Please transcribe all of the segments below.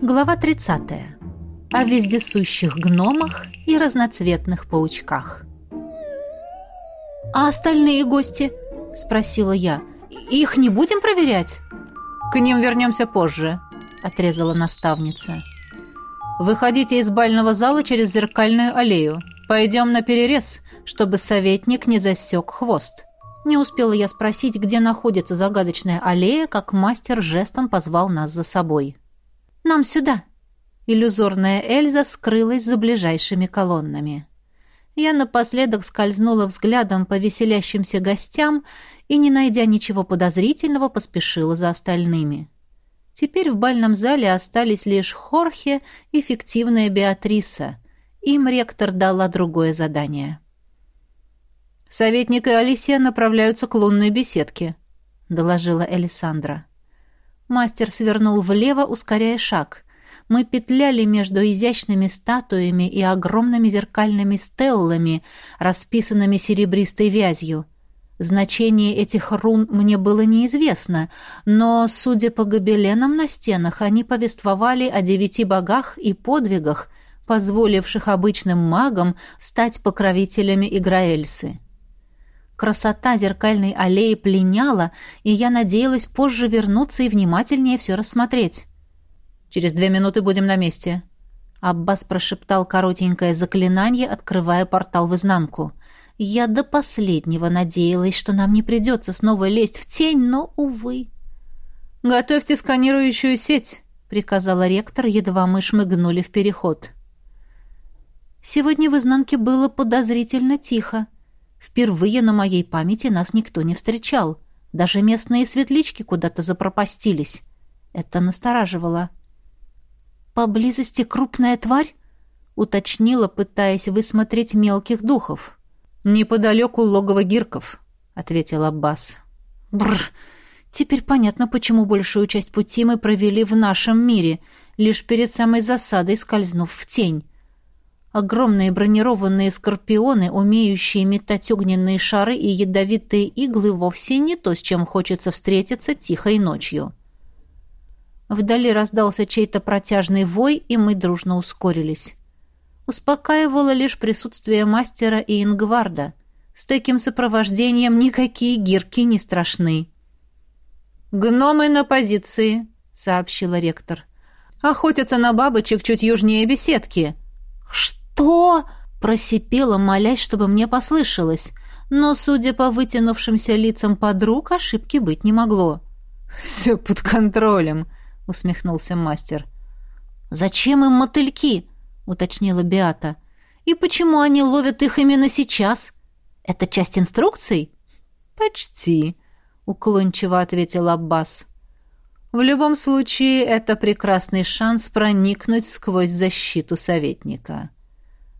Глава 30. О вездесущих гномах и разноцветных паучках. «А остальные гости?» – спросила я. «Их не будем проверять?» «К ним вернемся позже», – отрезала наставница. «Выходите из бального зала через зеркальную аллею. Пойдем на перерез, чтобы советник не засек хвост». Не успела я спросить, где находится загадочная аллея, как мастер жестом позвал нас за собой. «Нам сюда!» Иллюзорная Эльза скрылась за ближайшими колоннами. Я напоследок скользнула взглядом по веселящимся гостям и, не найдя ничего подозрительного, поспешила за остальными. Теперь в бальном зале остались лишь Хорхе и фиктивная Беатриса. Им ректор дала другое задание. «Советник и Алисия направляются к лунной беседке», — доложила Элисандра. Мастер свернул влево, ускоряя шаг. Мы петляли между изящными статуями и огромными зеркальными стеллами, расписанными серебристой вязью. Значение этих рун мне было неизвестно, но, судя по гобеленам на стенах, они повествовали о девяти богах и подвигах, позволивших обычным магам стать покровителями Играэльсы. Красота зеркальной аллеи пленяла, и я надеялась позже вернуться и внимательнее все рассмотреть. «Через две минуты будем на месте», — Аббас прошептал коротенькое заклинание, открывая портал в изнанку. Я до последнего надеялась, что нам не придется снова лезть в тень, но, увы. «Готовьте сканирующую сеть», — приказала ректор, едва мы шмыгнули в переход. Сегодня в изнанке было подозрительно тихо. Впервые на моей памяти нас никто не встречал. Даже местные светлички куда-то запропастились. Это настораживало. «Поблизости крупная тварь?» — уточнила, пытаясь высмотреть мелких духов. «Неподалеку логово гирков», — ответил Аббас. «Бррр! Теперь понятно, почему большую часть пути мы провели в нашем мире, лишь перед самой засадой скользнув в тень. Огромные бронированные скорпионы, умеющие метать огненные шары и ядовитые иглы, вовсе не то, с чем хочется встретиться тихой ночью. Вдали раздался чей-то протяжный вой, и мы дружно ускорились. Успокаивало лишь присутствие мастера и ингварда. С таким сопровождением никакие гирки не страшны. «Гномы на позиции», — сообщила ректор. «Охотятся на бабочек чуть южнее беседки». «Что?» «Что?» — просипела, молясь, чтобы мне послышалось. Но, судя по вытянувшимся лицам подруг, ошибки быть не могло. «Все под контролем», — усмехнулся мастер. «Зачем им мотыльки?» — уточнила Биата. «И почему они ловят их именно сейчас? Это часть инструкций?» «Почти», — уклончиво ответил Аббас. «В любом случае, это прекрасный шанс проникнуть сквозь защиту советника».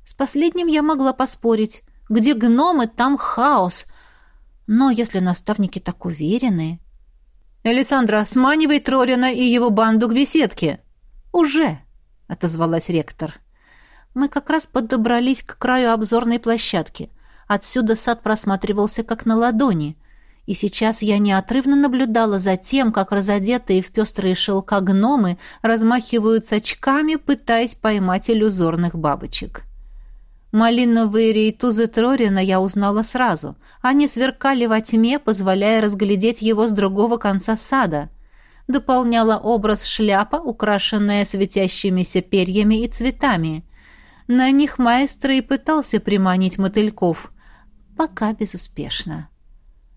С последним я могла поспорить. Где гномы, там хаос. Но если наставники так уверены... «Элисандра, сманивай Трорина и его банду к беседке!» «Уже!» — отозвалась ректор. Мы как раз подобрались к краю обзорной площадки. Отсюда сад просматривался как на ладони. И сейчас я неотрывно наблюдала за тем, как разодетые в пестрые шелка гномы размахивают очками, пытаясь поймать иллюзорных бабочек. Малиновые рейтузы Трорина я узнала сразу. Они сверкали во тьме, позволяя разглядеть его с другого конца сада. Дополняла образ шляпа, украшенная светящимися перьями и цветами. На них маэстро и пытался приманить мотыльков. Пока безуспешно.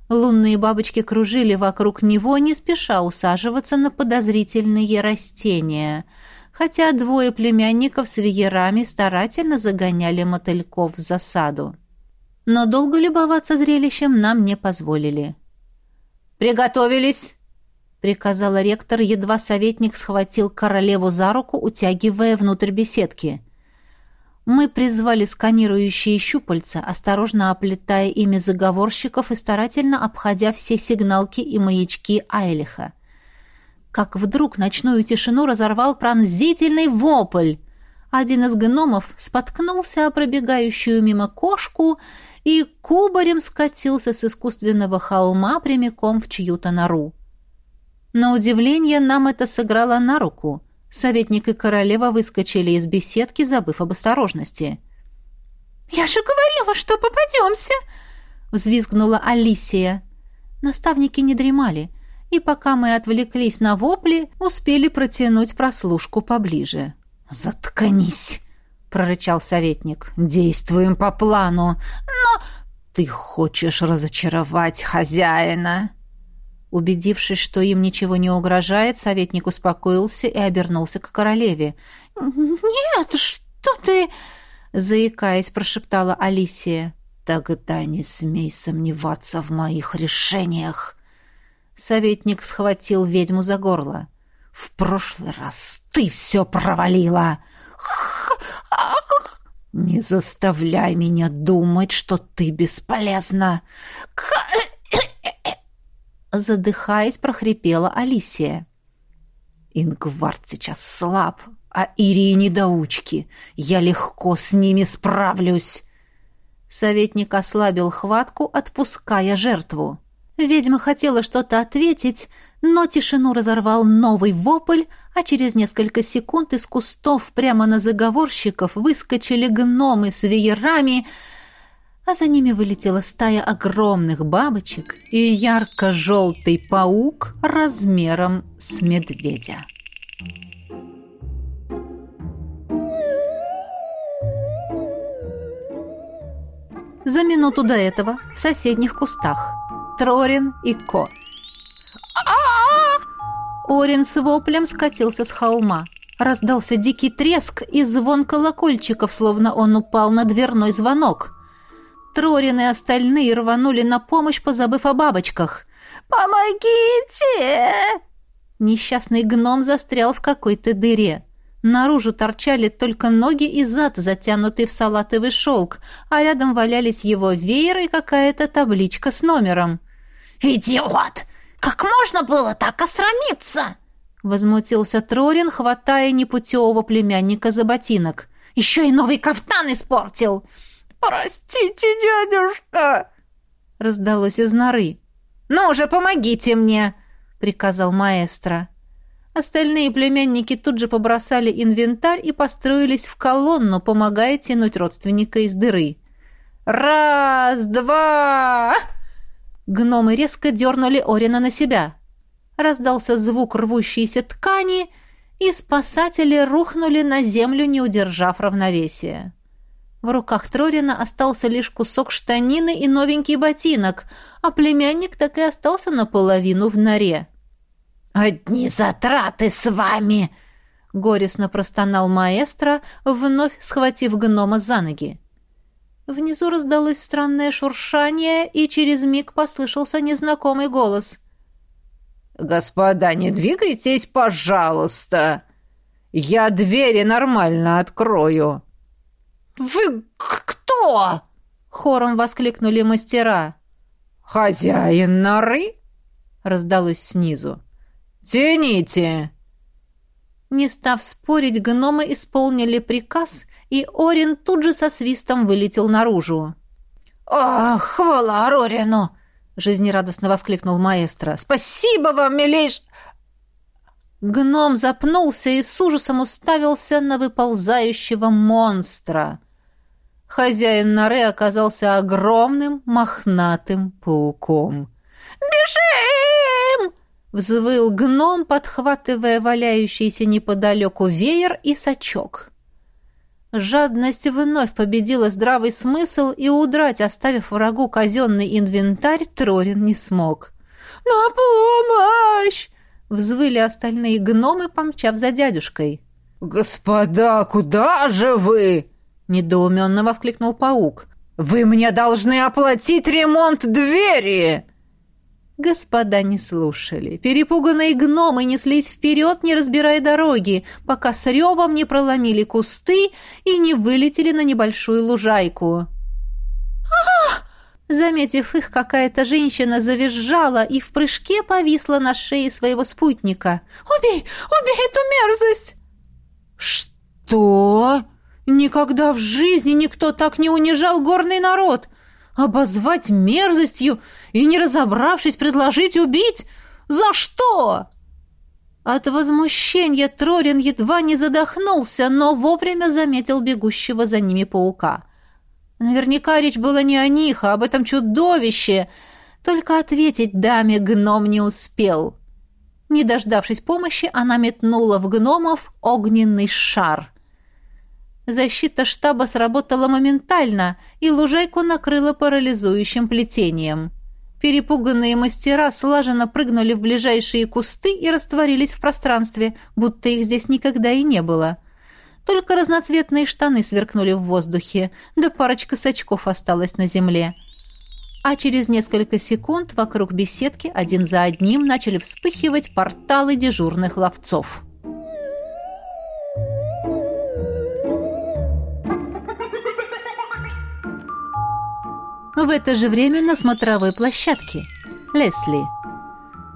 Лунные бабочки кружили вокруг него, не спеша усаживаться на подозрительные растения — хотя двое племянников с веерами старательно загоняли мотыльков в засаду. Но долго любоваться зрелищем нам не позволили. «Приготовились!» — приказала ректор, едва советник схватил королеву за руку, утягивая внутрь беседки. Мы призвали сканирующие щупальца, осторожно оплетая ими заговорщиков и старательно обходя все сигналки и маячки Айлиха как вдруг ночную тишину разорвал пронзительный вопль. Один из гномов споткнулся о пробегающую мимо кошку и кубарем скатился с искусственного холма прямиком в чью-то нору. На удивление нам это сыграло на руку. Советник и королева выскочили из беседки, забыв об осторожности. «Я же говорила, что попадемся!» — взвизгнула Алисия. Наставники не дремали, и пока мы отвлеклись на вопли, успели протянуть прослушку поближе. «Заткнись!» — прорычал советник. «Действуем по плану. Но ты хочешь разочаровать хозяина!» Убедившись, что им ничего не угрожает, советник успокоился и обернулся к королеве. «Нет, что ты...» — заикаясь, прошептала Алисия. «Тогда не смей сомневаться в моих решениях!» Советник схватил ведьму за горло. «В прошлый раз ты все провалила!» «Не заставляй меня думать, что ты бесполезна!» Задыхаясь, прохрипела Алисия. «Ингвард сейчас слаб, а Ирии недоучки. Я легко с ними справлюсь!» Советник ослабил хватку, отпуская жертву. Ведьма хотела что-то ответить, но тишину разорвал новый вопль, а через несколько секунд из кустов прямо на заговорщиков выскочили гномы с веерами, а за ними вылетела стая огромных бабочек и ярко-желтый паук размером с медведя. За минуту до этого в соседних кустах Трорин и Ко. Орин с воплем скатился с холма. Раздался дикий треск и звон колокольчиков, словно он упал на дверной звонок. Трорин и остальные рванули на помощь, позабыв о бабочках. «Помогите!» Несчастный гном застрял в какой-то дыре. Наружу торчали только ноги и зад, затянутый в салатовый шелк, а рядом валялись его веер и какая-то табличка с номером. «Идиот! Как можно было так осрамиться?» Возмутился Трорин, хватая непутевого племянника за ботинок. «Еще и новый кафтан испортил!» «Простите, дядюшка!» Раздалось из норы. «Ну уже помогите мне!» — приказал маэстро. Остальные племянники тут же побросали инвентарь и построились в колонну, помогая тянуть родственника из дыры. «Раз, два!» Гномы резко дернули Орина на себя. Раздался звук рвущейся ткани, и спасатели рухнули на землю, не удержав равновесия. В руках Трорина остался лишь кусок штанины и новенький ботинок, а племянник так и остался наполовину в норе. «Одни затраты с вами!» — горестно простонал маэстро, вновь схватив гнома за ноги. Внизу раздалось странное шуршание, и через миг послышался незнакомый голос. «Господа, не двигайтесь, пожалуйста! Я двери нормально открою!» «Вы кто?» — хором воскликнули мастера. «Хозяин норы?» — раздалось снизу. «Тяните!» Не став спорить, гномы исполнили приказ, и Орин тут же со свистом вылетел наружу. «Ах, хвала Рорину!» — жизнерадостно воскликнул маэстро. «Спасибо вам, милейш...» Гном запнулся и с ужасом уставился на выползающего монстра. Хозяин норы оказался огромным мохнатым пауком. «Бежим!» — взвыл гном, подхватывая валяющийся неподалеку веер и сачок. Жадность вновь победила здравый смысл, и удрать, оставив врагу казенный инвентарь, Трорин не смог. «На помощь!» — взвыли остальные гномы, помчав за дядюшкой. «Господа, куда же вы?» — недоуменно воскликнул паук. «Вы мне должны оплатить ремонт двери!» Господа не слушали. Перепуганные гномы неслись вперед, не разбирая дороги, пока с ревом не проломили кусты и не вылетели на небольшую лужайку. «Ах!» Заметив их, какая-то женщина завизжала и в прыжке повисла на шее своего спутника. «Убей! Убей эту мерзость!» «Что? Никогда в жизни никто так не унижал горный народ!» Обозвать мерзостью и, не разобравшись, предложить убить? За что? От возмущения Трорин едва не задохнулся, но вовремя заметил бегущего за ними паука. Наверняка речь была не о них, а об этом чудовище. Только ответить даме гном не успел. Не дождавшись помощи, она метнула в гномов огненный шар. Защита штаба сработала моментально, и лужайку накрыла парализующим плетением. Перепуганные мастера слаженно прыгнули в ближайшие кусты и растворились в пространстве, будто их здесь никогда и не было. Только разноцветные штаны сверкнули в воздухе, да парочка сачков осталась на земле. А через несколько секунд вокруг беседки один за одним начали вспыхивать порталы дежурных ловцов. В это же время на смотровой площадке. Лесли.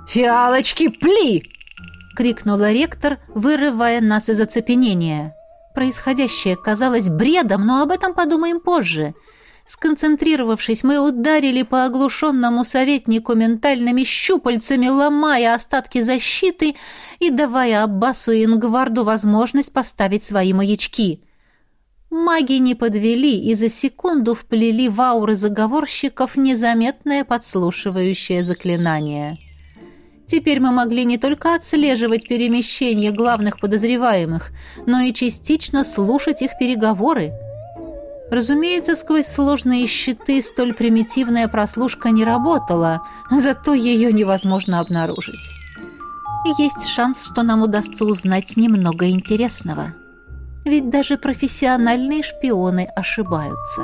«Фиалочки, пли!» — крикнула ректор, вырывая нас из оцепенения. Происходящее казалось бредом, но об этом подумаем позже. Сконцентрировавшись, мы ударили по оглушенному советнику ментальными щупальцами, ломая остатки защиты и давая Аббасу и Ингварду возможность поставить свои маячки. Маги не подвели и за секунду вплели в ауры заговорщиков незаметное подслушивающее заклинание. Теперь мы могли не только отслеживать перемещение главных подозреваемых, но и частично слушать их переговоры. Разумеется, сквозь сложные щиты столь примитивная прослушка не работала, зато ее невозможно обнаружить. Есть шанс, что нам удастся узнать немного интересного ведь даже профессиональные шпионы ошибаются.